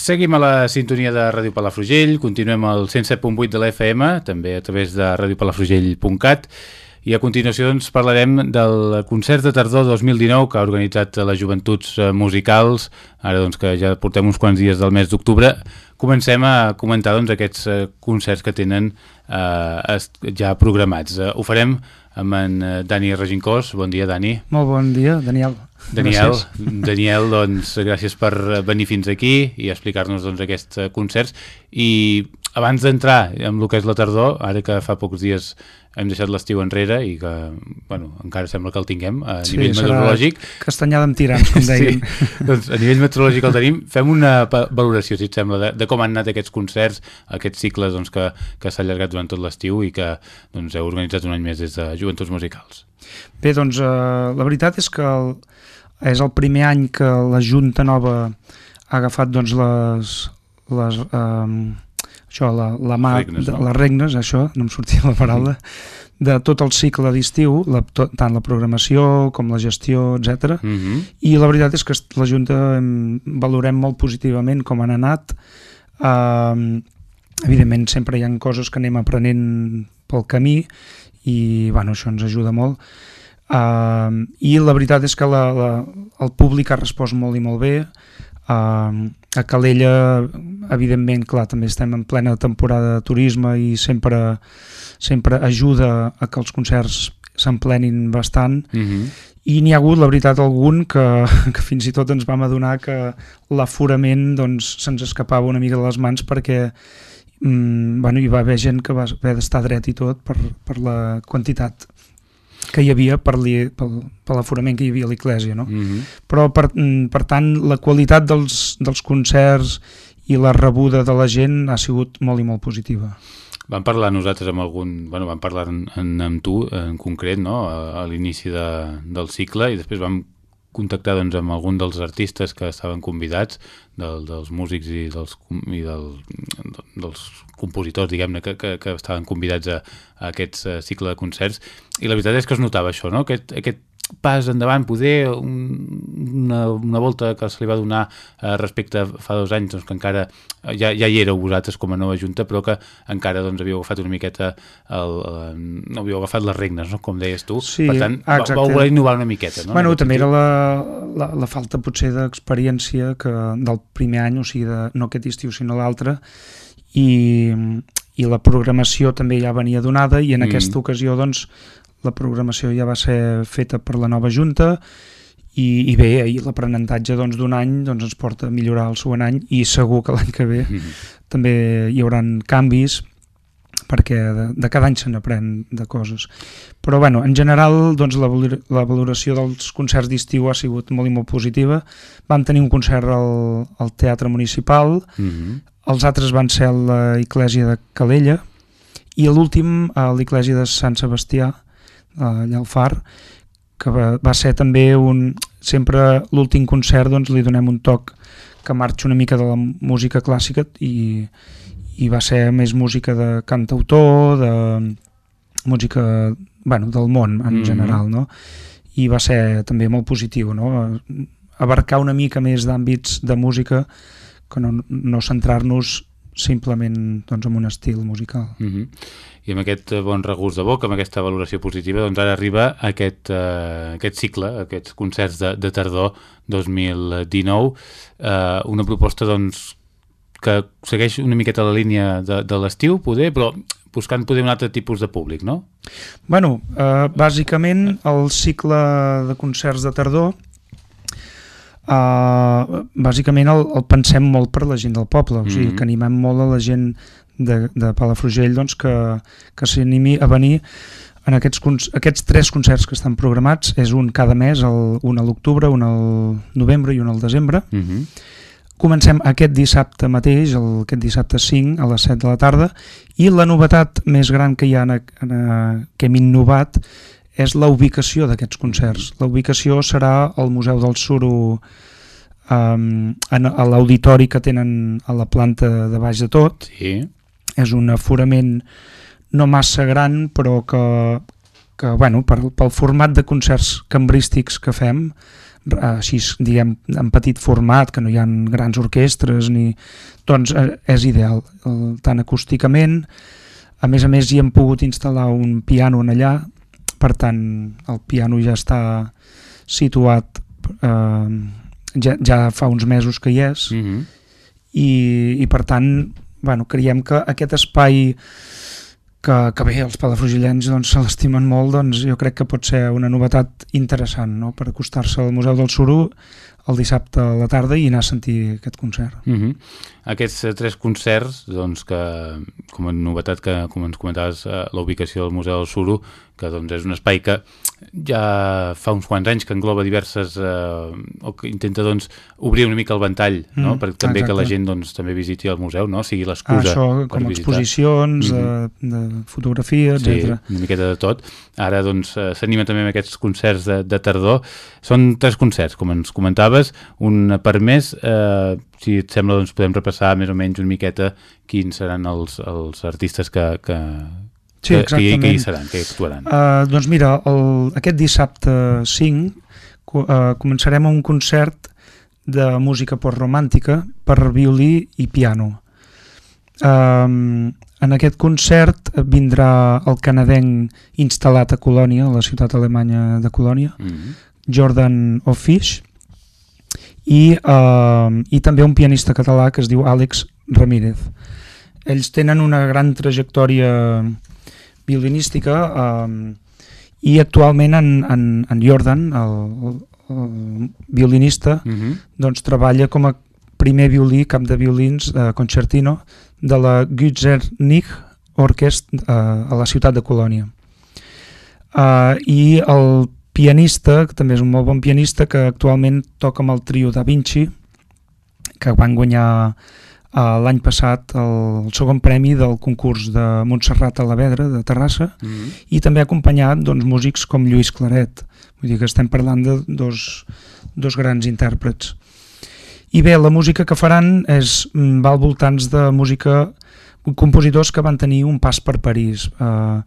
Seguim a la sintonia de Ràdio Palafrugell, continuem al 107.8 de la FM, també a través de radiopalafrugell.cat i a continuació doncs, parlarem del concert de tardor 2019 que ha organitzat les joventuts musicals, ara doncs, que ja portem uns quants dies del mes d'octubre, comencem a comentar doncs, aquests eh, concerts que tenen eh, ja programats. Eh, ho farem amb en eh, Dani Regincós. Bon dia, Dani. Molt bon dia, Daniel. Daniel, Daniel, doncs, gràcies per venir fins aquí i explicar-nos doncs, aquests eh, concerts. I abans d'entrar en el que és la tardor, ara que fa pocs dies hem deixat l'estiu enrere i que, bueno, encara sembla que el tinguem a sí, nivell meteorològic. castanyada amb tirants, com deien. sí, doncs a nivell meteorològic el tenim. Fem una valoració, si et sembla, de, de com han anat aquests concerts, aquests cicles doncs, que, que s'ha allargat durant tot l'estiu i que doncs, heu organitzat un any més des de Joventuts Musicals. Bé, doncs eh, la veritat és que el, és el primer any que la Junta Nova ha agafat doncs, les, les, eh, això, la, la mà, regnes, no? les regnes, això, no em sortia la paraula, de tot el cicle d'estiu, tant la programació com la gestió, etc. Mm -hmm. I la veritat és que la Junta em, valorem molt positivament com han anat. Eh, evidentment, sempre hi ha coses que anem aprenent pel camí i bueno, això ens ajuda molt Uh, I la veritat és que la, la, el públic ha respost molt i molt bé. Uh, a Calella, evidentment, clar, també estem en plena temporada de turisme i sempre, sempre ajuda a que els concerts s'emplenin bastant. Uh mhm. -huh. I n'hi ha hagut, la veritat, algun que, que fins i tot ens vam adonar que l'aforament doncs, se'ns escapava una mica de les mans perquè mm, bueno, hi va haver gent que va haver d'estar dret i tot per, per la quantitat que hi havia per, li, per, per l'aforament que hi havia a l'església. No? Mm -hmm. Però, per, mm, per tant, la qualitat dels, dels concerts i la rebuda de la gent ha sigut molt i molt positiva. Vam parlar nosaltres amb algun... Bueno, vam parlar en, en, amb tu en concret, no?, a, a l'inici de, del cicle i després vam contactar doncs, amb algun dels artistes que estaven convidats, del, dels músics i dels, i del, dels compositors, diguem-ne, que, que, que estaven convidats a, a aquest uh, cicle de concerts, i la veritat és que es notava això, no? aquest, aquest pas endavant, poder un, una, una volta que se li va donar eh, respecte a fa dos anys, doncs, que encara eh, ja, ja hi éreu vosaltres com a nova junta, però que encara doncs, havíeu agafat una miqueta el, el, no havíeu agafat les regnes, no? com deies tu, sí, per tant, exacte. vau voler innovar una miqueta. No? Bueno, també era la, la, la falta potser d'experiència que del primer any, o sigui, de, no aquest estiu sinó l'altre, i, i la programació també ja venia donada i en mm. aquesta ocasió doncs la programació ja va ser feta per la nova Junta i, i bé, l'aprenentatge doncs, d'un doncs, any doncs, ens porta a millorar el següent any i segur que l'any que ve mm -hmm. també hi haurà canvis perquè de, de cada any se n'aprèn de coses. Però bueno, en general doncs, la, la valoració dels concerts d'estiu ha sigut molt i molt positiva. Vam tenir un concert al, al Teatre Municipal, mm -hmm. els altres van ser a l'Iglésia de Calella i l'últim a l'Iglésia de Sant Sebastià, allà al Far, que va, va ser també un... Sempre l'últim concert doncs, li donem un toc que marxa una mica de la música clàssica i, i va ser més música de cantautor, de música bueno, del món en mm -hmm. general, no? I va ser també molt positiu, no? Abarcar una mica més d'àmbits de música que no, no centrar-nos simplement doncs, en un estil musical. Mm -hmm i amb aquest eh, bon regust de boca, amb aquesta valoració positiva, doncs ara arriba aquest, uh, aquest cicle, aquests concerts de, de tardor 2019, uh, una proposta doncs, que segueix una miqueta la línia de, de l'estiu, poder, però buscant poder un altre tipus de públic, no? Bueno, uh, bàsicament el cicle de concerts de tardor Uh, bàsicament el, el pensem molt per la gent del poble, o sigui, mm -hmm. que animem molt a la gent de, de Palafrugell doncs, que, que s'animi a venir en aquests, aquests tres concerts que estan programats, és un cada mes, el, un a l'octubre, un al novembre i un al desembre. Mhm. -huh. Comencem aquest dissabte mateix, el, aquest dissabte 5 a les 7 de la tarda, i la novetat més gran que hi ha en, en, que hem innovat és la ubicació d'aquests concerts. La ubicació serà al Museu del Suro um, en, a l'auditori que tenen a la planta de baix de tot. Sí és un aforament no massa gran però que, que bueno, per, pel format de concerts cambrístics que fem així, diguem, en petit format, que no hi ha grans orquestres, ni... doncs eh, és ideal, el, tant acústicament, a més a més hi hem pogut instal·lar un piano en allà, per tant el piano ja està situat, eh, ja, ja fa uns mesos que hi és, mm -hmm. i, i per tant bueno, creiem que aquest espai que, que bé, els palafrugillens doncs, se l'estimen molt, doncs jo crec que pot ser una novetat interessant no? per acostar-se al Museu del Suro el dissabte a la tarda i anar a sentir aquest concert. Mm -hmm. Aquests eh, tres concerts, doncs, que com a novetat que, com ens comentaves, eh, la ubicació del Museu del Suro, que doncs, és un espai que ja fa uns quants anys que engloba diverses eh, o que intenta doncs, obrir una mica el ventall no? mm, per també exacte. que la gent doncs, també visiti el museu, no? sigui l'excusa ah, com visitar. exposicions mm -hmm. de, de fotografia, etc. Sí, una miqueta de tot. Ara doncs eh, s'anima també amb aquests concerts de, de tardor. Són tres concerts, com ens comentaves, un per mes. Eh, si et sembla, doncs podem repassar més o menys una miqueta quins seran els, els artistes que, que, Sí, que, que, que hi seran, que hi actuaran? Uh, doncs mira, el, aquest dissabte 5 uh, començarem un concert de música postromàntica per violí i piano. Um, en aquest concert vindrà el canadenc instal·lat a Colònia, a la ciutat alemanya de Colònia, mm -hmm. Jordan O'Fish, i, uh, i també un pianista català que es diu Àlex Ramírez. Ells tenen una gran trajectòria violinística eh, i actualment en, en, en Jordan, el, el, el violinista, uh mhm. -huh. doncs treballa com a primer violí, cap de violins eh, concertino de la Gützernich Orquest eh, a la ciutat de Colònia. Uh, I el pianista, que també és un molt bon pianista, que actualment toca amb el trio Da Vinci, que van guanyar l'any passat el, segon premi del concurs de Montserrat a la Vedra de Terrassa mm -hmm. i també ha acompanyat doncs, músics com Lluís Claret. Vull dir que estem parlant de dos, dos grans intèrprets. I bé, la música que faran és, mm, va al voltants de música compositors que van tenir un pas per París. Uh,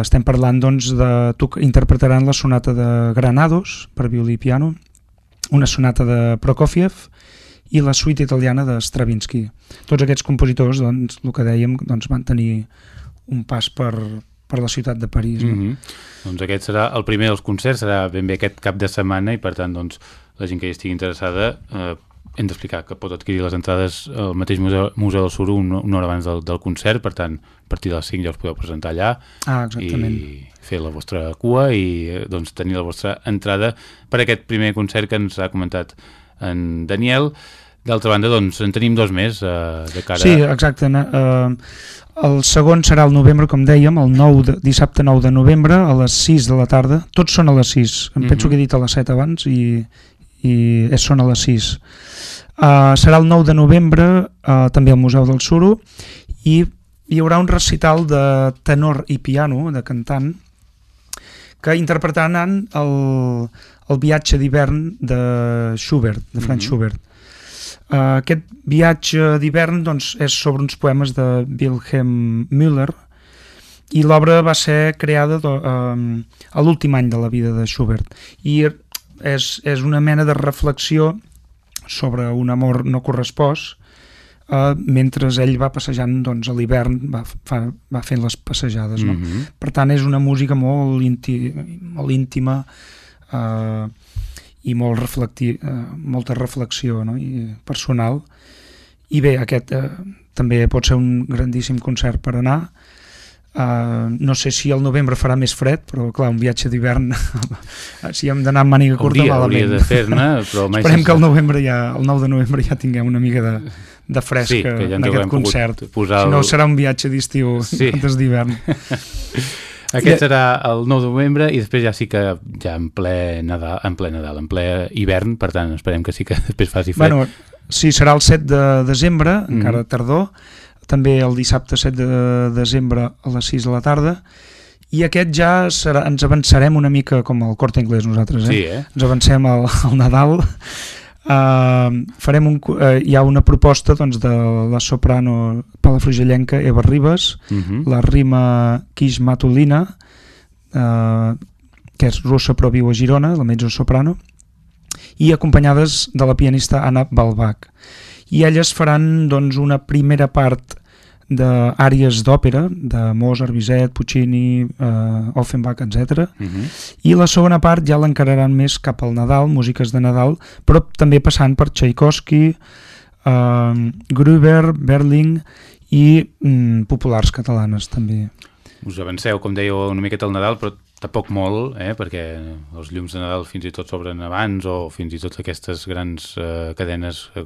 estem parlant doncs de interpretaran la sonata de Granados per violí i piano una sonata de Prokofiev i la suite italiana de Stravinsky. Tots aquests compositors, doncs, el que dèiem, doncs, van tenir un pas per, per la ciutat de París. No? Mm -hmm. Doncs aquest serà el primer dels concerts, serà ben bé aquest cap de setmana i per tant doncs, la gent que hi estigui interessada eh, hem d'explicar que pot adquirir les entrades al mateix Museu, Museu del Suro una, una hora abans del, del concert, per tant a partir de les 5 ja us podeu presentar allà ah, i fer la vostra cua i eh, doncs, tenir la vostra entrada per aquest primer concert que ens ha comentat en Daniel. D'altra banda, doncs, en tenim dos més eh, de cara... Sí, exacte. Eh, el segon serà el novembre, com dèiem, el 9 de, dissabte 9 de novembre, a les 6 de la tarda. Tots són a les 6. Em mm -hmm. penso que he dit a les 7 abans i, i és, són a les 6. Uh, serà el 9 de novembre, uh, també al Museu del Suro, i hi haurà un recital de tenor i piano, de cantant, que interpretaran el, el viatge d'hivern de Schubert, de Franz mm -hmm. Schubert. Uh, aquest viatge d'hivern doncs, és sobre uns poemes de Wilhelm Müller i l'obra va ser creada uh, a l'últim any de la vida de Schubert i és, és una mena de reflexió sobre un amor no correspòs uh, mentre ell va passejant doncs, a l'hivern va, fa, va fent les passejades no? mm -hmm. per tant és una música molt, ínti, molt íntima eh, i molt reflectir, eh, molta reflexió no? I personal i bé, aquest eh, també pot ser un grandíssim concert per anar Uh, no sé si el novembre farà més fred, però clar, un viatge d'hivern si hem d'anar amb màniga curta hauria, malament. Hauria de fer-ne, però mai Esperem que el novembre ja, el 9 de novembre ja tinguem una mica de, de fresca sí, en aquest concert. Posar el... Si no, serà un viatge d'estiu sí. antes d'hivern. Aquest serà el 9 de novembre i després ja sí que ja en ple Nadal, en ple Nadal, en ple hivern, per tant esperem que sí que després faci fred. Bueno, sí, serà el 7 de desembre, mm. encara tardor, també el dissabte 7 de desembre a les 6 de la tarda, i aquest ja serà, ens avançarem una mica com el Corte Inglés nosaltres, eh? Sí, eh? Ens avancem al, al Nadal Uh, farem un, uh, hi ha una proposta doncs, de la soprano palafrugellenca Eva Ribas, uh mhm. -huh. la rima Quix Matulina, uh, que és russa però viu a Girona, la mezzo soprano, i acompanyades de la pianista Anna Balbach. I elles faran doncs, una primera part d'àries d'òpera, de Mozart, Bizet, Puccini, eh, Offenbach, etc. Uh -huh. I la segona part ja l'encararan més cap al Nadal, músiques de Nadal, però també passant per Tchaikovsky, eh, Gruber, Berling i mm, populars catalanes també. Us avanceu, com dèieu, una miqueta al Nadal, però tampoc molt, eh? perquè els llums de Nadal fins i tot s'obren abans o fins i tot aquestes grans eh, cadenes eh,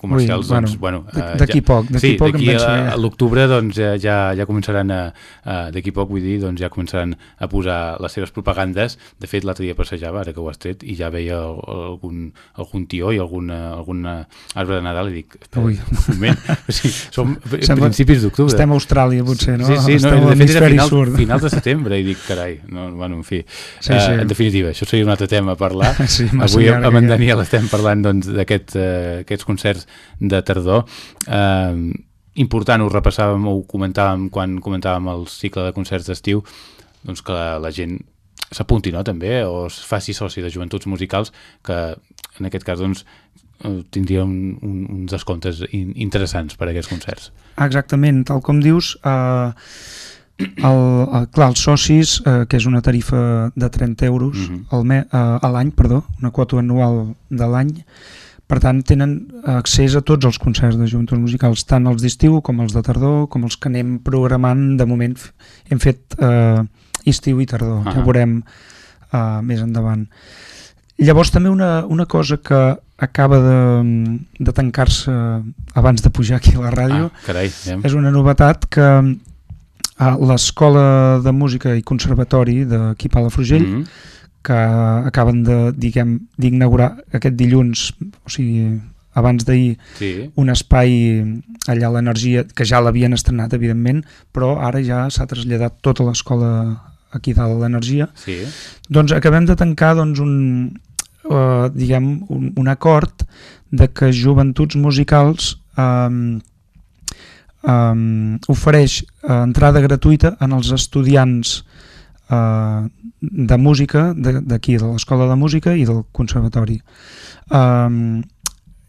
comercials Ui, doncs, bueno, bueno, d'aquí ja, poc d'aquí sí, poc a, a l'octubre doncs, ja, ja, ja començaran a, a d'aquí poc vull dir, doncs ja començaran a posar les seves propagandes, de fet l'altre dia passejava ara que ho has tret i ja veia algun, algun tió i alguna, alguna arbre de Nadal i dic, Ui. un moment o sigui, som Sembla, principis d'octubre estem a Austràlia potser, no? Sí, sí, no, de fet era finals, finals de setembre i dic, carai, no, bueno, en fi. Sí, sí. Uh, en definitiva, això seria un altre tema a parlar. sí, Avui amb en Daniel estem parlant d'aquests doncs, uh, concerts de tardor. Uh, important, ho repassàvem ho comentàvem quan comentàvem el cicle de concerts d'estiu, doncs que la, la gent s'apunti no, també o es faci soci de joventuts musicals que en aquest cas doncs, tindria un, un, uns descomptes in, interessants per a aquests concerts. Exactament, tal com dius, eh, el, el, clar, els socis, eh, que és una tarifa de 30 euros uh -huh. al me, eh, a l'any, perdó, una quota anual de l'any, per tant tenen accés a tots els concerts de joventuts musicals, tant els d'estiu com els de tardor, com els que anem programant, de moment hem fet eh, estiu i tardor, uh -huh. ja veurem eh, més endavant. Llavors també una, una cosa que acaba de, de tancar-se abans de pujar aquí a la ràdio ah, carai, és una novetat que a l'Escola de Música i Conservatori d'aquí Palafrugell, mm -hmm. que acaben de, diguem, d'inaugurar aquest dilluns, o sigui, abans d'ahir, sí. un espai allà a l'energia, que ja l'havien estrenat, evidentment, però ara ja s'ha traslladat tota l'escola aquí dalt a l'energia. Sí. Doncs acabem de tancar doncs, un, uh, diguem, un, un acord de que joventuts musicals eh, um, ofereix entrada gratuïta en els estudiants uh, de música d'aquí, de, l'Escola de Música i del Conservatori. Um,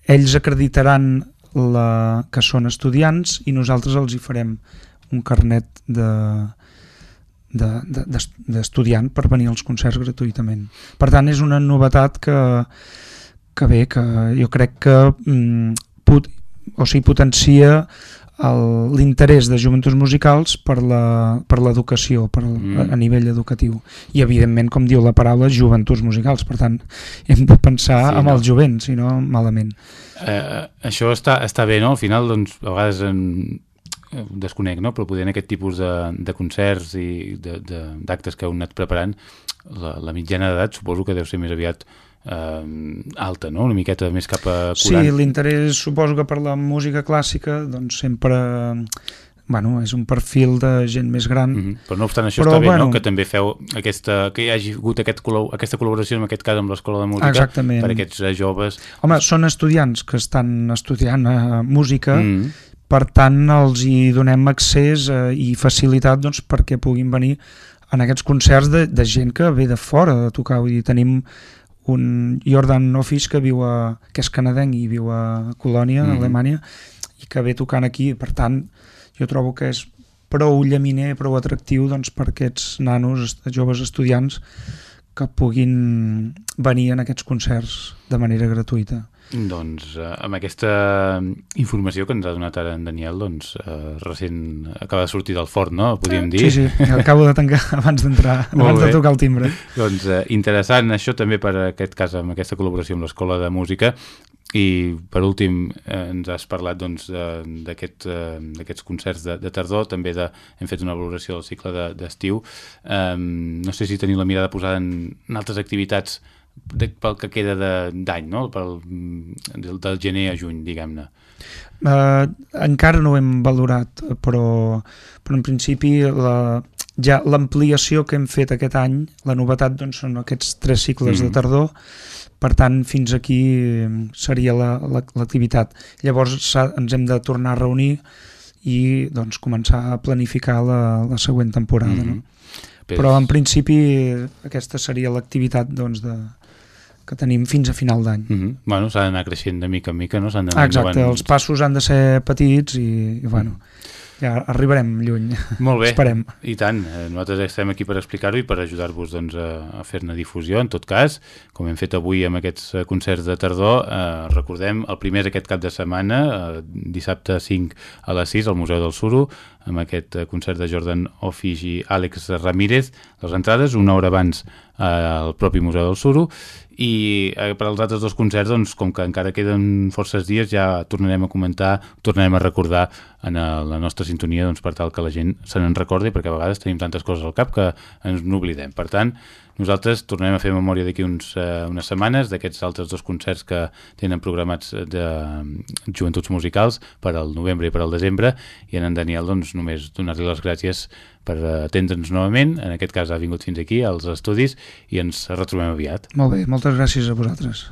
ells acreditaran la, que són estudiants i nosaltres els hi farem un carnet de d'estudiant de, de, per venir als concerts gratuïtament. Per tant, és una novetat que, que bé, que jo crec que mm, put, o sigui, potencia l'interès de joventuts musicals per l'educació, per, mm. a nivell educatiu. I, evidentment, com diu la paraula, joventuts musicals. Per tant, hem de pensar sí, amb no. el jovent, si no, malament. Eh, això està, està bé, no? Al final, doncs, a vegades en, eh, desconec, no? però poder en aquest tipus de, de concerts i d'actes que heu anat preparant, la, la mitjana d'edat suposo que deu ser més aviat eh, alta, no? una miqueta més cap a 40. Sí, l'interès suposo que per la música clàssica doncs sempre bueno, és un perfil de gent més gran. Mm -hmm. Però no obstant això Però, està bé, bueno, no? que també feu aquesta, que hi hagi hagut aquest, aquesta col·laboració en aquest cas amb l'Escola de Música Exactament. per aquests eh, joves. Home, són estudiants que estan estudiant eh, música mm -hmm. per tant els hi donem accés eh, i facilitat doncs, perquè puguin venir en aquests concerts de, de gent que ve de fora de tocar, vull dir, tenim un Jordan Office que viu a, que és canadenc i viu a Colònia, mm -hmm. a Alemanya, i que ve tocant aquí, per tant, jo trobo que és prou llaminer, prou atractiu doncs, per aquests nanos, joves estudiants, que puguin venir en aquests concerts de manera gratuïta. Doncs eh, amb aquesta informació que ens ha donat ara en Daniel, doncs eh, recent acaba de sortir del fort, no? Podríem dir. Sí, sí, acabo de tancar abans d'entrar, abans de tocar el timbre. Doncs eh, interessant això també per aquest cas amb aquesta col·laboració amb l'Escola de Música i per últim eh, ens has parlat doncs, d'aquests doncs, aquest, eh, concerts de, de tardor, també de, hem fet una valoració del cicle d'estiu. De, eh, no sé si tenim la mirada posada en, en altres activitats de, pel que queda d'any, no? pel, del, del gener a juny, diguem-ne? Uh, encara no ho hem valorat, però, però en principi la, ja l'ampliació que hem fet aquest any, la novetat doncs, són aquests tres cicles mm. de tardor, per tant fins aquí seria l'activitat. La, la, Llavors ens hem de tornar a reunir i doncs, començar a planificar la, la següent temporada. Mm -hmm. no? Però en principi aquesta seria l'activitat doncs, de, que tenim fins a final d'any. Mm -hmm. Bueno, s'ha d'anar creixent de mica en mica, no? Ah, exacte, endavant... els passos han de ser petits i, i bueno, ja arribarem lluny. Molt bé, Esperem. i tant. Eh, nosaltres estem aquí per explicar-ho i per ajudar-vos doncs, a, a fer-ne difusió. En tot cas, com hem fet avui amb aquests eh, concerts de tardor, eh, recordem, el primer és aquest cap de setmana, eh, dissabte 5 a les 6 al Museu del Suro, amb aquest eh, concert de Jordan Offish i Àlex Ramírez. Les entrades, una hora abans al propi Museu del Suro, i eh, per als altres dos concerts, doncs, com que encara queden forces dies, ja tornarem a comentar, tornarem a recordar en la nostra sintonia doncs, per tal que la gent se n'en recordi, perquè a vegades tenim tantes coses al cap que ens n'oblidem. Per tant, nosaltres tornem a fer memòria d'aquí uns, uh, unes setmanes d'aquests altres dos concerts que tenen programats de joventuts musicals per al novembre i per al desembre i en en Daniel doncs, només donar-li les gràcies per atendre'ns novament, en aquest cas ha vingut fins aquí als estudis i ens retrobem aviat. Molt bé, moltes gràcies a vosaltres.